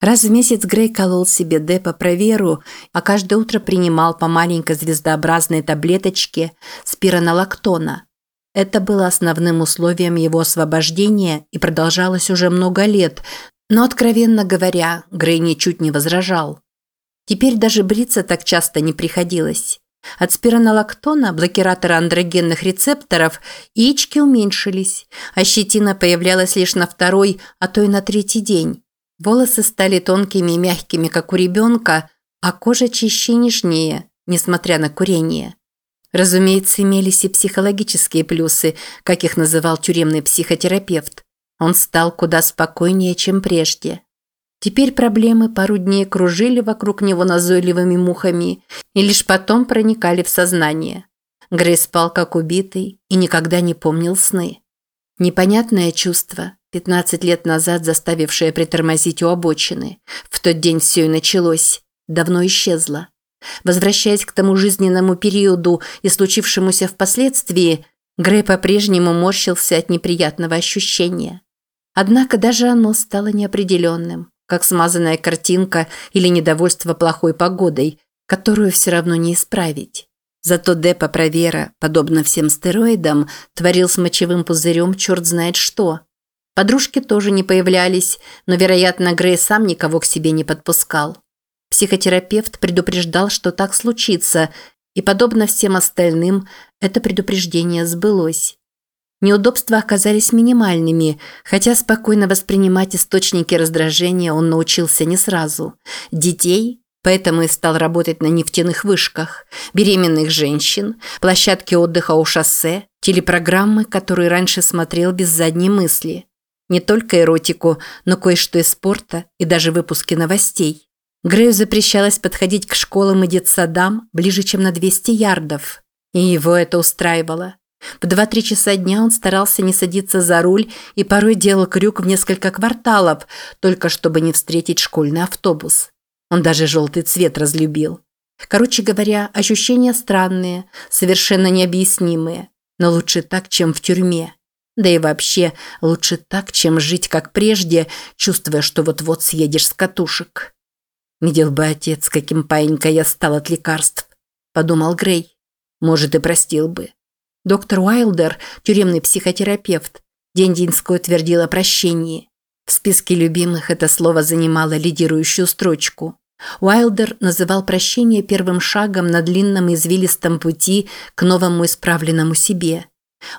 Раз в месяц Грей колол себе депо проверу, а каждое утро принимал по маленькой звездообразной таблеточке спиронолактона. Это было основным условием его освобождения и продолжалось уже много лет, но, откровенно говоря, Грей ничуть не возражал. Теперь даже бриться так часто не приходилось. От спиронолактона, блокиратора андрогенных рецепторов, яички уменьшились, а щетина появлялась лишь на второй, а то и на третий день. Волосы стали тонкими и мягкими, как у ребенка, а кожа чище и нежнее, несмотря на курение. Разумеется, имелись и психологические плюсы, как их называл тюремный психотерапевт. Он стал куда спокойнее, чем прежде. Теперь проблемы пару дней кружили вокруг него назойливыми мухами и лишь потом проникали в сознание. Грей спал как убитый и никогда не помнил сны. Непонятное чувство, 15 лет назад заставившая притормозить у обочины. В тот день все и началось. Давно исчезло. Возвращаясь к тому жизненному периоду и случившемуся впоследствии, Грей по-прежнему морщился от неприятного ощущения. Однако даже оно стало неопределенным, как смазанная картинка или недовольство плохой погодой, которую все равно не исправить. Зато Депа Провера, подобно всем стероидам, творил с мочевым пузырем черт знает что – Подружки тоже не появлялись, но, вероятно, Грей сам никого к себе не подпускал. Психотерапевт предупреждал, что так случится, и, подобно всем остальным, это предупреждение сбылось. Неудобства оказались минимальными, хотя спокойно воспринимать источники раздражения он научился не сразу. Детей, поэтому и стал работать на нефтяных вышках, беременных женщин, площадки отдыха у шоссе, телепрограммы, которые раньше смотрел без задней мысли – не только эротику, но кое-что из спорта и даже выпуски новостей. Грею запрещалось подходить к школам и детсадам ближе, чем на 200 ярдов. И его это устраивало. В 2-3 часа дня он старался не садиться за руль и порой делал крюк в несколько кварталов, только чтобы не встретить школьный автобус. Он даже желтый цвет разлюбил. Короче говоря, ощущения странные, совершенно необъяснимые, но лучше так, чем в тюрьме. Да и вообще, лучше так, чем жить как прежде, чувствуя, что вот-вот съедешь с катушек. «Видел бы отец, каким паинькой я стал от лекарств», – подумал Грей. «Может, и простил бы». Доктор Уайлдер, тюремный психотерапевт, день-деньской утвердил о прощении. В списке любимых это слово занимало лидирующую строчку. Уайлдер называл прощение первым шагом на длинном извилистом пути к новому исправленному себе –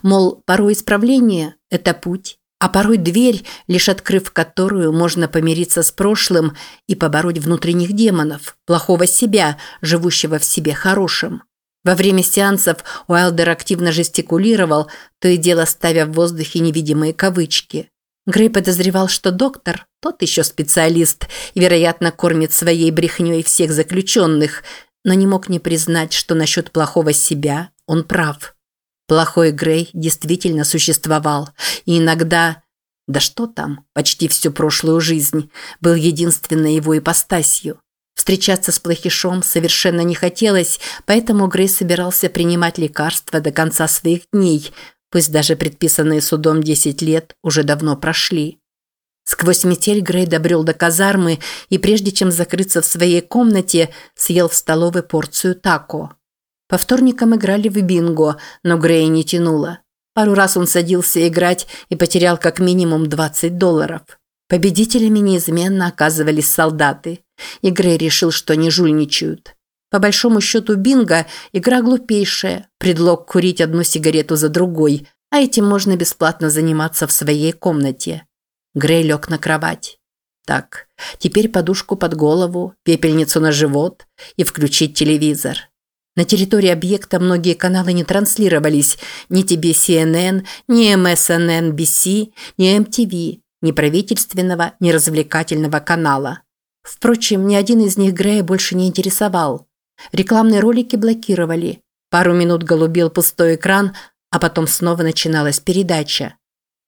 Мол, порой исправление – это путь, а порой дверь, лишь открыв которую можно помириться с прошлым и побороть внутренних демонов, плохого себя, живущего в себе хорошим. Во время сеансов Уайлдер активно жестикулировал, то и дело ставя в воздухе невидимые кавычки. Грей подозревал, что доктор – тот еще специалист и, вероятно, кормит своей брехней всех заключенных, но не мог не признать, что насчет плохого себя он прав. Плохой Грей действительно существовал, и иногда, да что там, почти всю прошлую жизнь, был единственной его ипостасью. Встречаться с плохишом совершенно не хотелось, поэтому Грей собирался принимать лекарства до конца своих дней, пусть даже предписанные судом 10 лет уже давно прошли. Сквозь метель Грей добрел до казармы и прежде чем закрыться в своей комнате, съел в столовой порцию тако. По вторникам играли в бинго, но Грея не тянуло. Пару раз он садился играть и потерял как минимум 20 долларов. Победителями неизменно оказывались солдаты. И Грей решил, что они жульничают. По большому счету бинго – игра глупейшая, предлог курить одну сигарету за другой, а этим можно бесплатно заниматься в своей комнате. Грей лег на кровать. Так, теперь подушку под голову, пепельницу на живот и включить телевизор. На территории объекта многие каналы не транслировались, ни тебе CNN, ни MSNBC, ни MTV, ни правительственного, ни развлекательного канала. Впрочем, ни один из них Грея больше не интересовал. Рекламные ролики блокировали. Пару минут голубел пустой экран, а потом снова начиналась передача.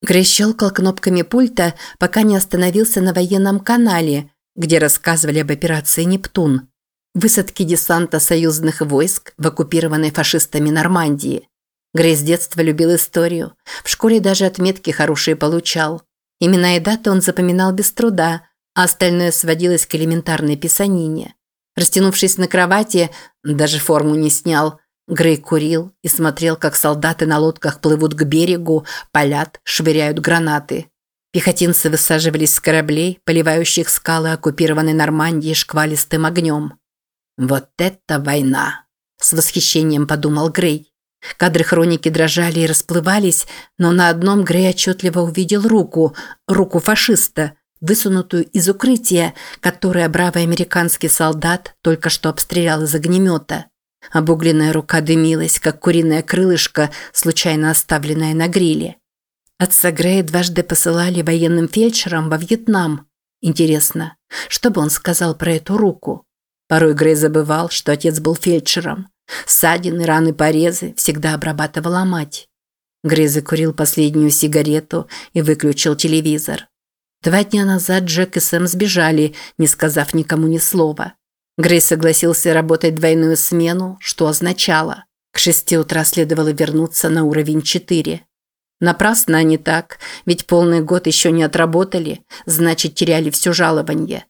Грей щелкал кнопками пульта, пока не остановился на военном канале, где рассказывали об операции «Нептун». Высадки десанта союзных войск в оккупированной фашистами Нормандии. Грей с детства любил историю. В школе даже отметки хорошие получал. Имена и даты он запоминал без труда, а остальное сводилось к элементарной писанине. Растянувшись на кровати, даже форму не снял, Грей курил и смотрел, как солдаты на лодках плывут к берегу, палят, швыряют гранаты. Пехотинцы высаживались с кораблей, поливающих скалы оккупированной Нормандии шквалистым огнем. «Вот это война!» – с восхищением подумал Грей. Кадры хроники дрожали и расплывались, но на одном Грей отчетливо увидел руку, руку фашиста, высунутую из укрытия, которое бравый американский солдат только что обстрелял из огнемета. Обугленная рука дымилась, как куриное крылышко, случайно оставленное на гриле. Отца Грея дважды посылали военным фельдшерам во Вьетнам. Интересно, что бы он сказал про эту руку? Порой Грей забывал, что отец был фельдшером. Ссадины, раны, порезы всегда обрабатывала мать. Грей закурил последнюю сигарету и выключил телевизор. Два дня назад Джек и Сэм сбежали, не сказав никому ни слова. Грей согласился работать двойную смену, что означало, к шести утра следовало вернуться на уровень четыре. Напрасно они так, ведь полный год еще не отработали, значит теряли все жалование.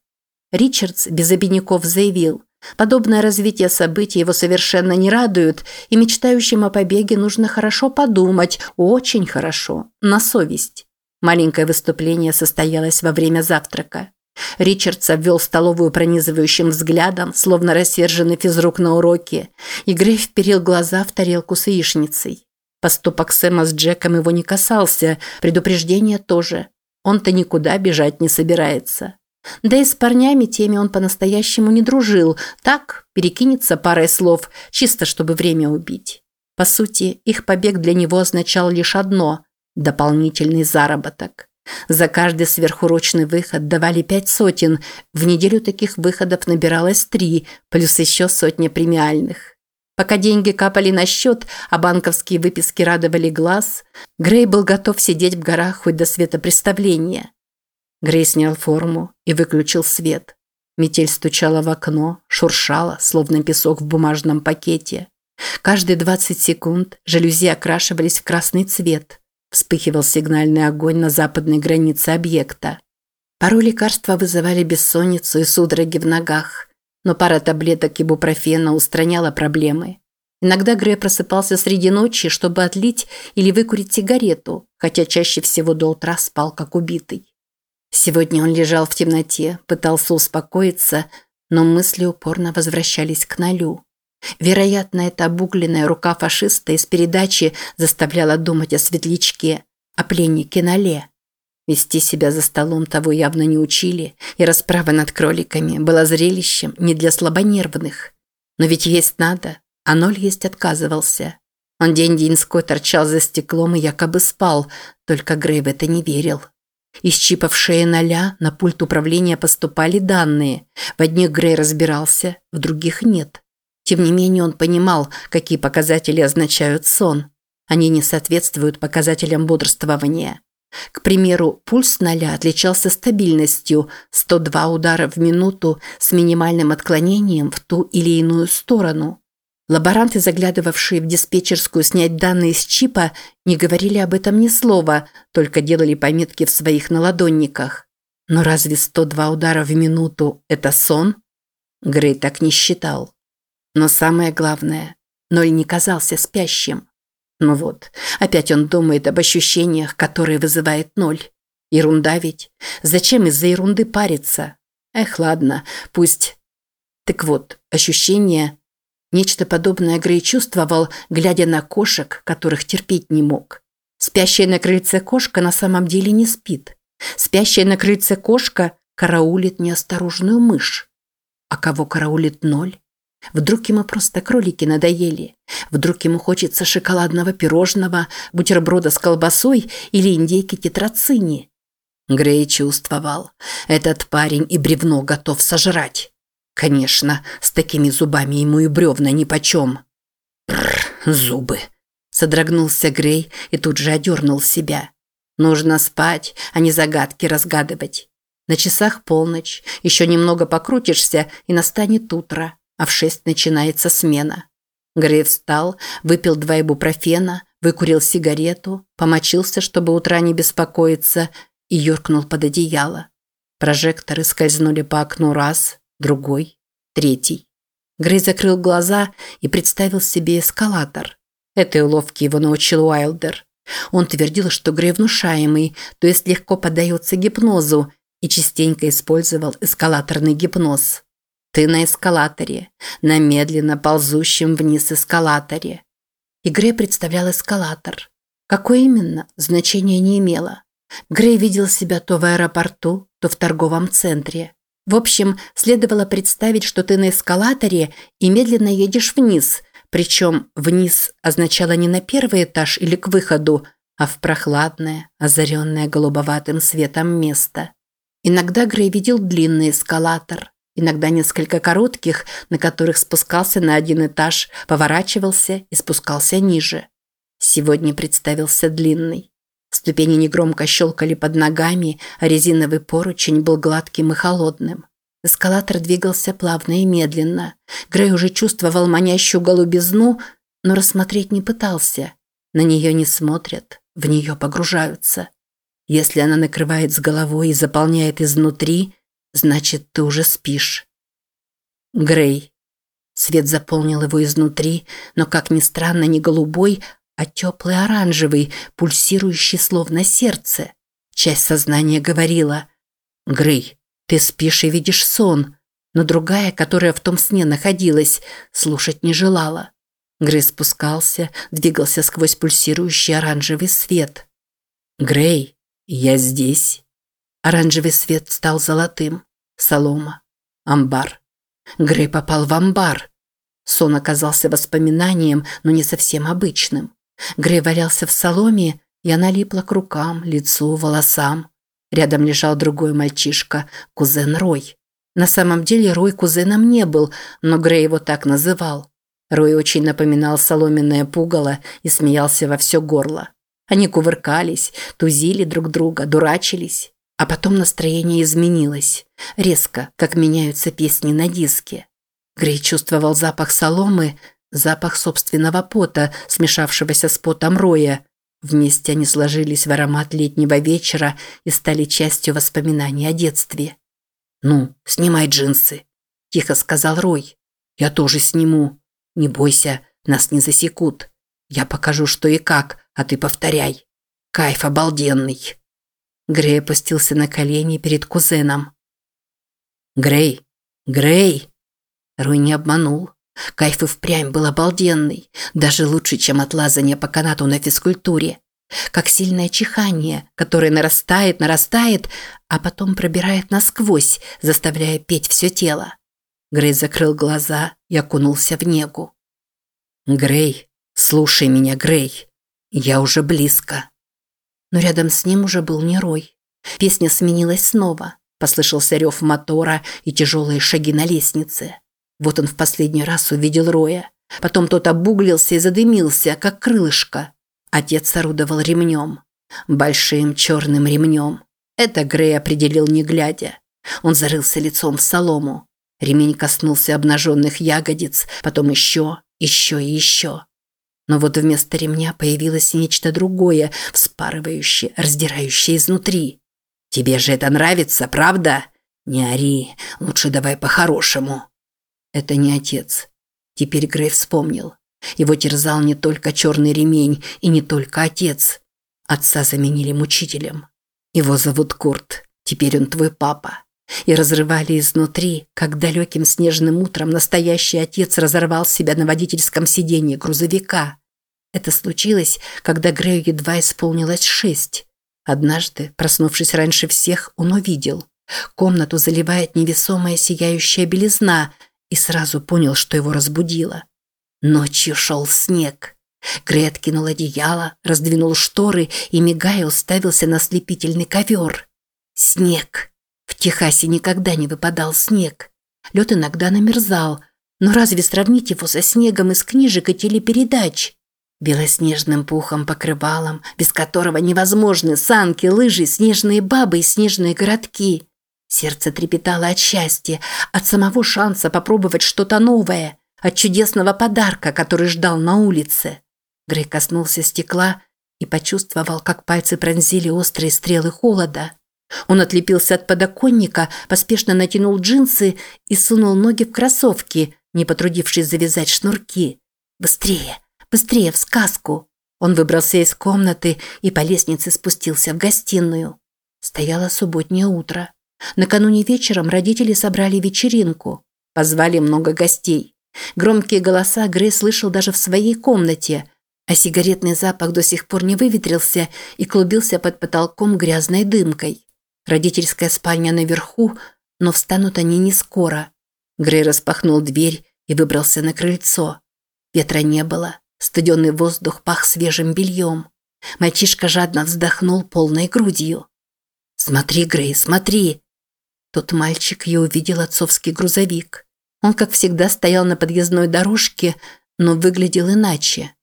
Ричардс без обиняков заявил, подобное развитие событий его совершенно не радует, и мечтающим о побеге нужно хорошо подумать, очень хорошо, на совесть. Маленькое выступление состоялось во время завтрака. Ричардс обвел столовую пронизывающим взглядом, словно рассерженный физрук на уроке, и Грей вперил глаза в тарелку с яичницей. Поступок Сэма с Джеком его не касался, предупреждение тоже. Он-то никуда бежать не собирается. Да и с парнями теми он по-настоящему не дружил, так, перекинется парой слов, чисто чтобы время убить. По сути, их побег для него означал лишь одно – дополнительный заработок. За каждый сверхурочный выход давали пять сотен, в неделю таких выходов набиралось три, плюс еще сотня премиальных. Пока деньги капали на счет, а банковские выписки радовали глаз, Грей был готов сидеть в горах хоть до светопреставления. Грей снял форму и выключил свет. Метель стучала в окно, шуршала, словно песок в бумажном пакете. Каждые 20 секунд жалюзи окрашивались в красный цвет – Вспыхивал сигнальный огонь на западной границе объекта. Порой лекарства вызывали бессонницу и судороги в ногах, но пара таблеток ибупрофена устраняла проблемы. Иногда Грей просыпался среди ночи, чтобы отлить или выкурить сигарету, хотя чаще всего до утра спал как убитый. Сегодня он лежал в темноте, пытался успокоиться, но мысли упорно возвращались к Налю. Вероятно, эта обугленная рука фашиста из передачи заставляла думать о светлячке, о пленнике Нале. Вести себя за столом того явно не учили, и расправа над кроликами была зрелищем не для слабонервных. Но ведь есть надо, а ноль есть отказывался. Он день-деньской торчал за стеклом и якобы спал, только Грей в это не верил. Из чипа в шее ноля на пульт управления поступали данные. В одних Грей разбирался, в других нет. Тем не менее он понимал, какие показатели означают сон. Они не соответствуют показателям бодрствования. К примеру, пульс ноля отличался стабильностью – 102 удара в минуту с минимальным отклонением в ту или иную сторону. Лаборанты, заглядывавшие в диспетчерскую снять данные с чипа, не говорили об этом ни слова, только делали пометки в своих наладонниках. Но разве 102 удара в минуту – это сон? Грей так не считал. Но самое главное, Ноль не казался спящим. Ну вот, опять он думает об ощущениях, которые вызывает Ноль. Ерунда ведь. Зачем из-за ерунды париться? Эх, ладно, пусть... Так вот, ощущения... Нечто подобное Грей чувствовал, глядя на кошек, которых терпеть не мог. Спящая на крыльце кошка на самом деле не спит. Спящая на крыльце кошка караулит неосторожную мышь. А кого караулит ноль? Вдруг ему просто кролики надоели. Вдруг ему хочется шоколадного пирожного, бутерброда с колбасой или индейки тетрацини. Грей чувствовал. Этот парень и бревно готов сожрать. Конечно, с такими зубами ему и бревна нипочем. Бррр, зубы. Содрогнулся Грей и тут же одернул себя. Нужно спать, а не загадки разгадывать. На часах полночь, еще немного покрутишься, и настанет утро а в шесть начинается смена. Грей встал, выпил два ибупрофена, выкурил сигарету, помочился, чтобы утра не беспокоиться, и юркнул под одеяло. Прожекторы скользнули по окну раз, другой, третий. Грей закрыл глаза и представил себе эскалатор. Этой уловки его научил Уайлдер. Он твердил, что Грей внушаемый, то есть легко поддается гипнозу, и частенько использовал эскалаторный гипноз. Ты на эскалаторе, на медленно ползущем вниз эскалаторе. И Грей представлял эскалатор. Какой именно, значения не имело. Грей видел себя то в аэропорту, то в торговом центре. В общем, следовало представить, что ты на эскалаторе и медленно едешь вниз, причем «вниз» означало не на первый этаж или к выходу, а в прохладное, озаренное голубоватым светом место. Иногда Грей видел длинный эскалатор, иногда несколько коротких, на которых спускался на один этаж, поворачивался и спускался ниже. Сегодня представился длинный. Ступени негромко щелкали под ногами, а резиновый поручень был гладким и холодным. Эскалатор двигался плавно и медленно. Грей уже чувствовал манящую голубизну, но рассмотреть не пытался. На нее не смотрят, в нее погружаются. Если она накрывает с головой и заполняет изнутри, значит, ты уже спишь. Грей. Свет заполнил его изнутри, но, как ни странно, не голубой, а теплый оранжевый, пульсирующий словно сердце. Часть сознания говорила «Грей, ты спишь и видишь сон», но другая, которая в том сне находилась, слушать не желала. Грей спускался, двигался сквозь пульсирующий оранжевый свет. «Грей, я здесь». Оранжевый свет стал золотым. Солома. Амбар. Грей попал в амбар. Сон оказался воспоминанием, но не совсем обычным. Грей валялся в соломе, и она липла к рукам, лицу, волосам. Рядом лежал другой мальчишка, кузен Рой. На самом деле Рой кузеном не был, но Грей его так называл. Рой очень напоминал соломенное пугало и смеялся во все горло. Они кувыркались, тузили друг друга, дурачились. А потом настроение изменилось. Резко, как меняются песни на диске. Грей чувствовал запах соломы, запах собственного пота, смешавшегося с потом Роя. Вместе они сложились в аромат летнего вечера и стали частью воспоминаний о детстве. «Ну, снимай джинсы», – тихо сказал Рой. «Я тоже сниму. Не бойся, нас не засекут. Я покажу, что и как, а ты повторяй. Кайф обалденный». Грей опустился на колени перед кузеном. «Грей! Грей!» Рой не обманул. Кайф и впрямь был обалденный, даже лучше, чем от лазания по канату на физкультуре. Как сильное чихание, которое нарастает, нарастает, а потом пробирает насквозь, заставляя петь все тело. Грей закрыл глаза и окунулся в негу. «Грей, слушай меня, Грей. Я уже близко». Но рядом с ним уже был не Рой. Песня сменилась снова. Послышался рев мотора и тяжелые шаги на лестнице. Вот он в последний раз увидел Роя. Потом тот обуглился и задымился, как крылышко. Отец орудовал ремнем. Большим черным ремнем. Это Грей определил не глядя. Он зарылся лицом в солому. Ремень коснулся обнаженных ягодиц, потом еще, еще и еще. Но вот вместо ремня появилось нечто другое, вспарывающее, раздирающее изнутри. «Тебе же это нравится, правда? Не ори, лучше давай по-хорошему». Это не отец. Теперь Грей вспомнил. Его терзал не только черный ремень и не только отец. Отца заменили мучителем. Его зовут Курт. Теперь он твой папа. И разрывали изнутри, как далеким снежным утром настоящий отец разорвал себя на водительском сиденье грузовика. Это случилось, когда Грею едва исполнилось шесть. Однажды, проснувшись раньше всех, он увидел. Комнату заливает невесомая сияющая белизна – и сразу понял, что его разбудило. Ночью шел снег. Грей откинул одеяло, раздвинул шторы и, мигая, уставился на слепительный ковер. Снег. В Техасе никогда не выпадал снег. Лед иногда намерзал, но разве сравнить его со снегом из книжек и телепередач? Белоснежным пухом покрывалом, без которого невозможны санки, лыжи, снежные бабы и снежные городки – Сердце трепетало от счастья, от самого шанса попробовать что-то новое, от чудесного подарка, который ждал на улице. Грей коснулся стекла и почувствовал, как пальцы пронзили острые стрелы холода. Он отлепился от подоконника, поспешно натянул джинсы и сунул ноги в кроссовки, не потрудившись завязать шнурки. «Быстрее! Быстрее в сказку!» Он выбрался из комнаты и по лестнице спустился в гостиную. Стояло субботнее утро. Накануне вечером родители собрали вечеринку. Позвали много гостей. Громкие голоса Грей слышал даже в своей комнате, а сигаретный запах до сих пор не выветрился и клубился под потолком грязной дымкой. Родительская спальня наверху, но встанут они не скоро. Грей распахнул дверь и выбрался на крыльцо. Ветра не было, студенный воздух пах свежим бельем. Мальчишка жадно вздохнул полной грудью. «Смотри, Грей, смотри!» Тот мальчик и увидел отцовский грузовик. Он, как всегда, стоял на подъездной дорожке, но выглядел иначе.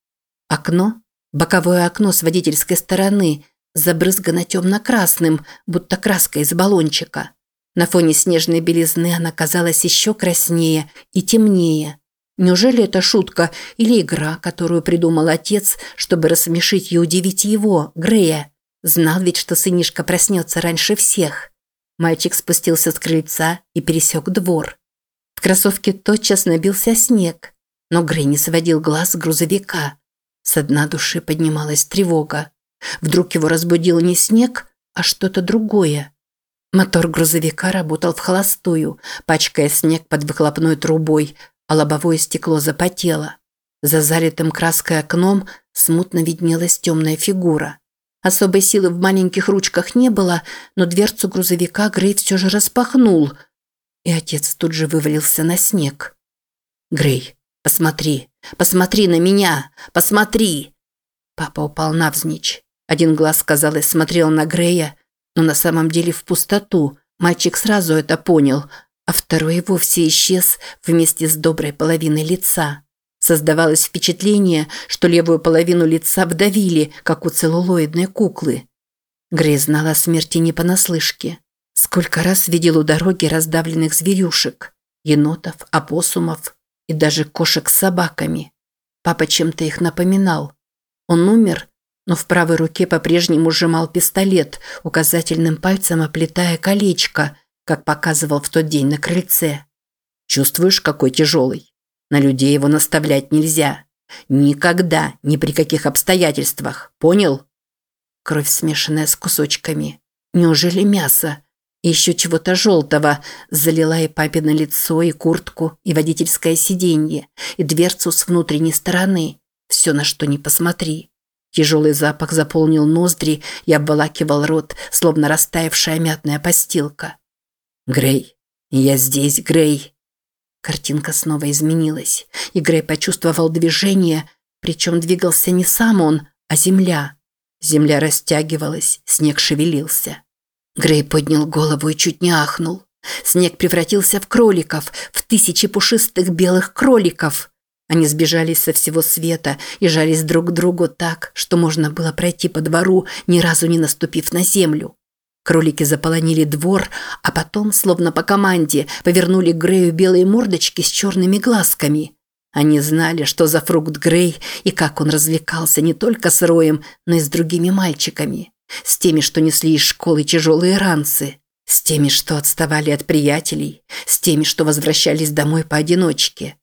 Окно, боковое окно с водительской стороны, забрызгано темно-красным, будто краска из баллончика. На фоне снежной белизны она казалась еще краснее и темнее. Неужели это шутка или игра, которую придумал отец, чтобы рассмешить и удивить его, Грея? Знал ведь, что сынишка проснется раньше всех. Мальчик спустился с крыльца и пересек двор. В кроссовке тотчас набился снег, но Грей не сводил глаз с грузовика. С дна души поднималась тревога. Вдруг его разбудил не снег, а что-то другое. Мотор грузовика работал в холостую, пачкая снег под выхлопной трубой, а лобовое стекло запотело. За залитым краской окном смутно виднелась темная фигура. Особой силы в маленьких ручках не было, но дверцу грузовика Грей все же распахнул, и отец тут же вывалился на снег. «Грей, посмотри, посмотри на меня, посмотри!» Папа упал навзничь. Один глаз, казалось, смотрел на Грея, но на самом деле в пустоту. Мальчик сразу это понял, а второй и вовсе исчез вместе с доброй половиной лица. Создавалось впечатление, что левую половину лица вдавили, как у целлулоидной куклы. Грей знал о смерти не понаслышке. Сколько раз видел у дороги раздавленных зверюшек, енотов, опоссумов и даже кошек с собаками. Папа чем-то их напоминал. Он умер, но в правой руке по-прежнему сжимал пистолет, указательным пальцем оплетая колечко, как показывал в тот день на крыльце. «Чувствуешь, какой тяжелый? На людей его наставлять нельзя. Никогда, ни при каких обстоятельствах. Понял?» Кровь, смешанная с кусочками. Неужели мясо? Еще чего-то желтого залила и папино лицо, и куртку, и водительское сиденье, и дверцу с внутренней стороны. Все, на что ни посмотри. Тяжелый запах заполнил ноздри и обволакивал рот, словно растаявшая мятная постилка. «Грей, я здесь, Грей!» Картинка снова изменилась, и Грей почувствовал движение, причем двигался не сам он, а земля. Земля растягивалась, снег шевелился. Грей поднял голову и чуть не ахнул. Снег превратился в кроликов, в тысячи пушистых белых кроликов. Они сбежались со всего света и жались друг к другу так, что можно было пройти по двору, ни разу не наступив на землю. Кролики заполонили двор, а потом, словно по команде, повернули Грею белые мордочки с черными глазками. Они знали, что за фрукт Грей и как он развлекался не только с Роем, но и с другими мальчиками. С теми, что несли из школы тяжелые ранцы. С теми, что отставали от приятелей. С теми, что возвращались домой поодиночке.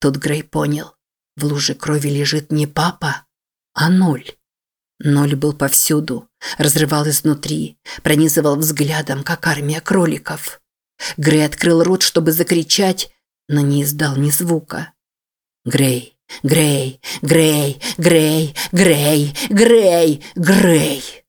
Тут Грей понял. В луже крови лежит не папа, а ноль. Ноль был повсюду, разрывал изнутри, пронизывал взглядом, как армия кроликов. Грей открыл рот, чтобы закричать, но не издал ни звука. Грей, Грей, Грей, Грей, Грей, Грей, Грей.